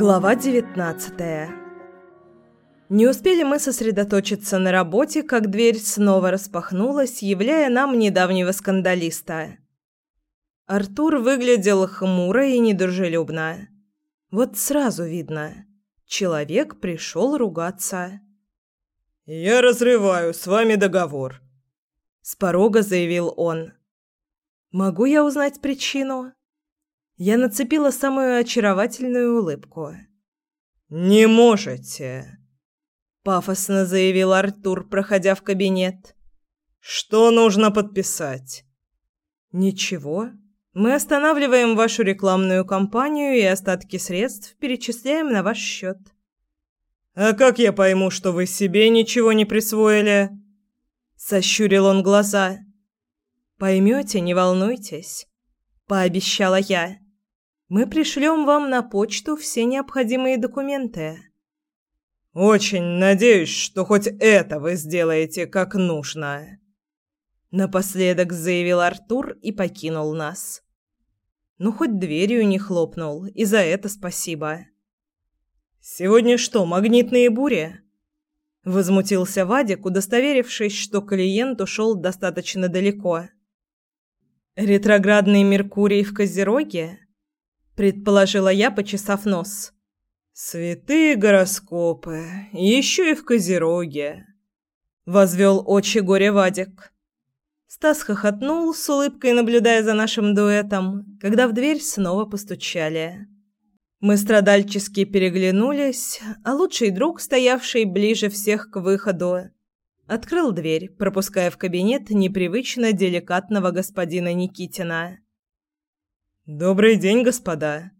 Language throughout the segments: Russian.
Глава 19 Не успели мы сосредоточиться на работе, как дверь снова распахнулась, являя нам недавнего скандалиста. Артур выглядел хмуро и недружелюбно. Вот сразу видно. Человек пришел ругаться. «Я разрываю с вами договор», — с порога заявил он. «Могу я узнать причину?» Я нацепила самую очаровательную улыбку. «Не можете», — пафосно заявил Артур, проходя в кабинет. «Что нужно подписать?» «Ничего. Мы останавливаем вашу рекламную кампанию и остатки средств перечисляем на ваш счет». «А как я пойму, что вы себе ничего не присвоили?» Сощурил он глаза. «Поймете, не волнуйтесь», — пообещала я. Мы пришлем вам на почту все необходимые документы. Очень надеюсь, что хоть это вы сделаете как нужно. Напоследок заявил Артур и покинул нас. Ну хоть дверью не хлопнул, и за это спасибо. Сегодня что, магнитные бури? Возмутился Вадик, удостоверившись, что клиент ушел достаточно далеко. Ретроградный Меркурий в Козероге? Предположила я, почесав нос. Святые гороскопы, еще и в Козероге. Возвел очи горе Вадик. Стас хохотнул, с улыбкой наблюдая за нашим дуэтом, когда в дверь снова постучали. Мы страдальчески переглянулись, а лучший друг, стоявший ближе всех к выходу, открыл дверь, пропуская в кабинет непривычно деликатного господина Никитина. «Добрый день, господа!»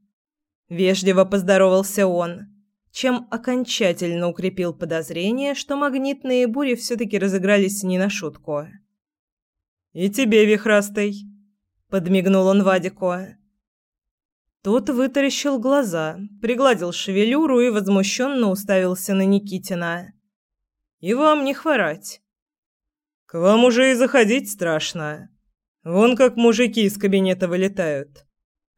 Вежливо поздоровался он, чем окончательно укрепил подозрение, что магнитные бури все-таки разыгрались не на шутку. «И тебе, вихрастый!» — подмигнул он Вадику. Тот вытаращил глаза, пригладил шевелюру и возмущенно уставился на Никитина. «И вам не хворать!» «К вам уже и заходить страшно. Вон как мужики из кабинета вылетают.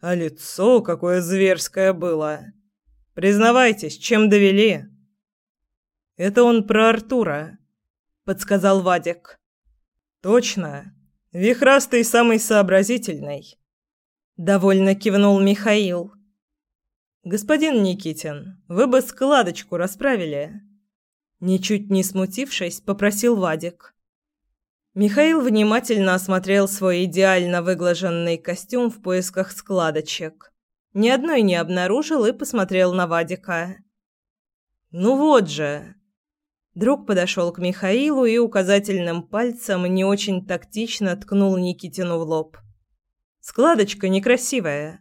А лицо какое зверское было. Признавайтесь, чем довели? Это он про Артура, подсказал Вадик. Точно. Вихрастый самый сообразительный. Довольно кивнул Михаил. Господин Никитин, вы бы складочку расправили. Ничуть не смутившись, попросил Вадик. Михаил внимательно осмотрел свой идеально выглаженный костюм в поисках складочек. Ни одной не обнаружил и посмотрел на Вадика. «Ну вот же!» Друг подошел к Михаилу и указательным пальцем не очень тактично ткнул Никитину в лоб. «Складочка некрасивая.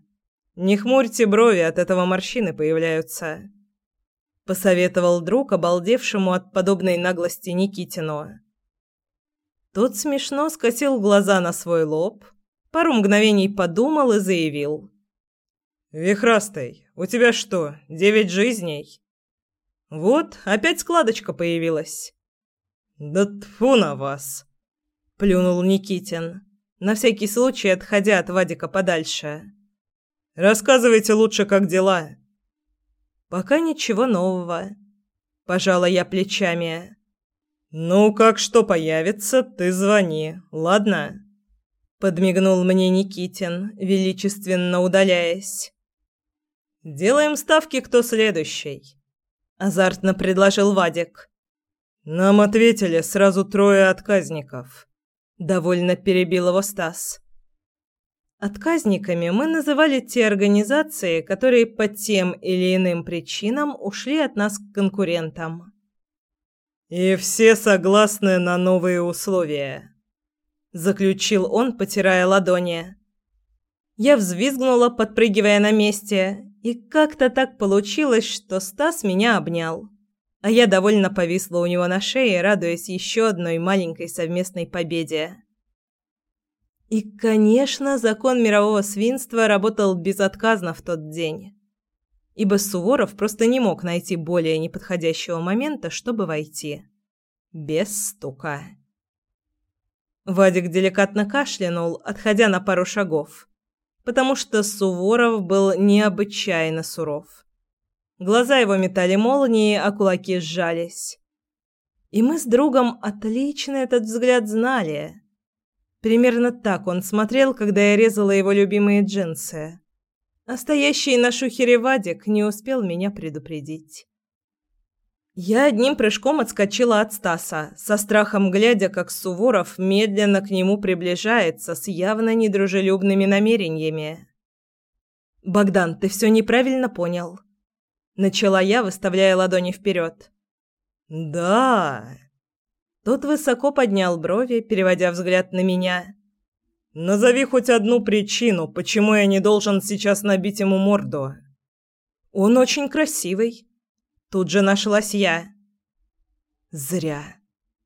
Не хмурьте брови, от этого морщины появляются», — посоветовал друг, обалдевшему от подобной наглости Никитину. Тот смешно скосил глаза на свой лоб, пару мгновений подумал и заявил. «Вихрастый, у тебя что, девять жизней?» «Вот, опять складочка появилась». «Да тфу на вас!» – плюнул Никитин, на всякий случай отходя от Вадика подальше. «Рассказывайте лучше, как дела». «Пока ничего нового», – пожала я плечами. «Ну, как что появится, ты звони, ладно?» Подмигнул мне Никитин, величественно удаляясь. «Делаем ставки, кто следующий», – азартно предложил Вадик. «Нам ответили сразу трое отказников», – довольно перебил его Стас. Отказниками мы называли те организации, которые по тем или иным причинам ушли от нас к конкурентам. «И все согласны на новые условия», — заключил он, потирая ладони. Я взвизгнула, подпрыгивая на месте, и как-то так получилось, что Стас меня обнял, а я довольно повисла у него на шее, радуясь еще одной маленькой совместной победе. И, конечно, закон мирового свинства работал безотказно в тот день ибо Суворов просто не мог найти более неподходящего момента, чтобы войти. Без стука. Вадик деликатно кашлянул, отходя на пару шагов, потому что Суворов был необычайно суров. Глаза его метали молнии, а кулаки сжались. И мы с другом отлично этот взгляд знали. Примерно так он смотрел, когда я резала его любимые джинсы. А стоящий на шухере Вадик не успел меня предупредить. Я одним прыжком отскочила от Стаса, со страхом глядя, как Суворов медленно к нему приближается с явно недружелюбными намерениями. «Богдан, ты все неправильно понял». Начала я, выставляя ладони вперед. «Да». Тот высоко поднял брови, переводя взгляд на меня. «Назови хоть одну причину, почему я не должен сейчас набить ему морду». «Он очень красивый». Тут же нашлась я. Зря.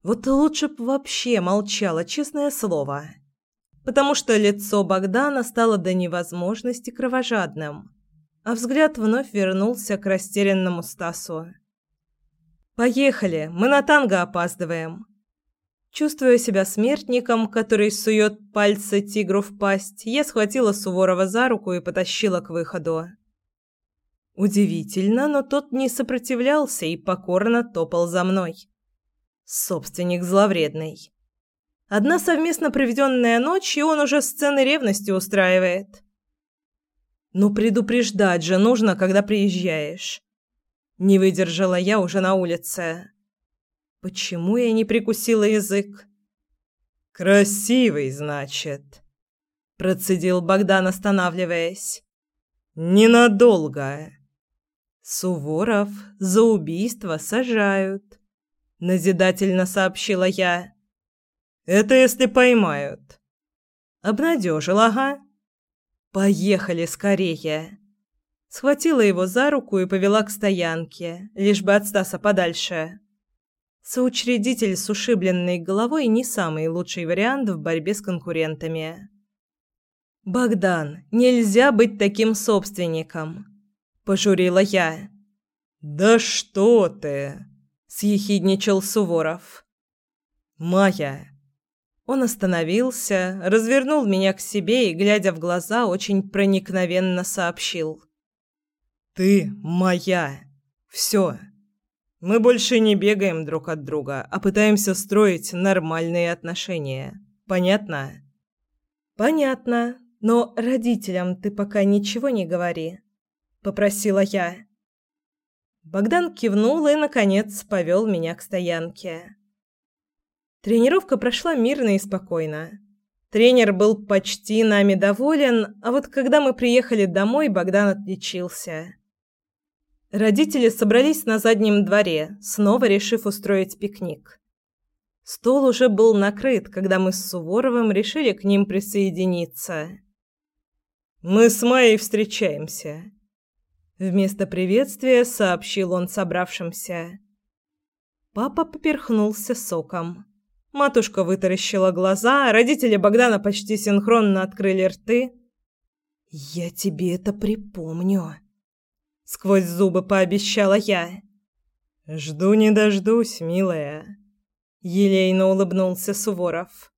Вот лучше б вообще молчала, честное слово. Потому что лицо Богдана стало до невозможности кровожадным, а взгляд вновь вернулся к растерянному Стасу. «Поехали, мы на танго опаздываем». Чувствуя себя смертником, который сует пальцы тигру в пасть, я схватила Суворова за руку и потащила к выходу. Удивительно, но тот не сопротивлялся и покорно топал за мной. Собственник зловредный. Одна совместно проведенная ночь, и он уже сцены ревности устраивает. Ну предупреждать же нужно, когда приезжаешь. Не выдержала я уже на улице. Почему я не прикусила язык? Красивый, значит, процедил Богдан, останавливаясь. Ненадолго. Суворов за убийство сажают, назидательно сообщила я. Это если поймают. Обнадежила, ага. Поехали скорее. Схватила его за руку и повела к стоянке, лишь бы от Стаса подальше. Соучредитель с ушибленной головой не самый лучший вариант в борьбе с конкурентами. Богдан, нельзя быть таким собственником пожурила я. Да что ты? съехидничал Суворов. Майя. Он остановился, развернул меня к себе и, глядя в глаза, очень проникновенно сообщил: "Ты моя. Все. Мы больше не бегаем друг от друга, а пытаемся строить нормальные отношения. Понятно?" Понятно. Но родителям ты пока ничего не говори попросила я. Богдан кивнул и наконец повел меня к стоянке. Тренировка прошла мирно и спокойно. Тренер был почти нами доволен, а вот когда мы приехали домой, Богдан отличился. Родители собрались на заднем дворе, снова решив устроить пикник. Стол уже был накрыт, когда мы с Суворовым решили к ним присоединиться. «Мы с Майей встречаемся», Вместо приветствия сообщил он собравшимся. Папа поперхнулся соком. Матушка вытаращила глаза, родители Богдана почти синхронно открыли рты. «Я тебе это припомню», — сквозь зубы пообещала я. «Жду не дождусь, милая», — елейно улыбнулся Суворов.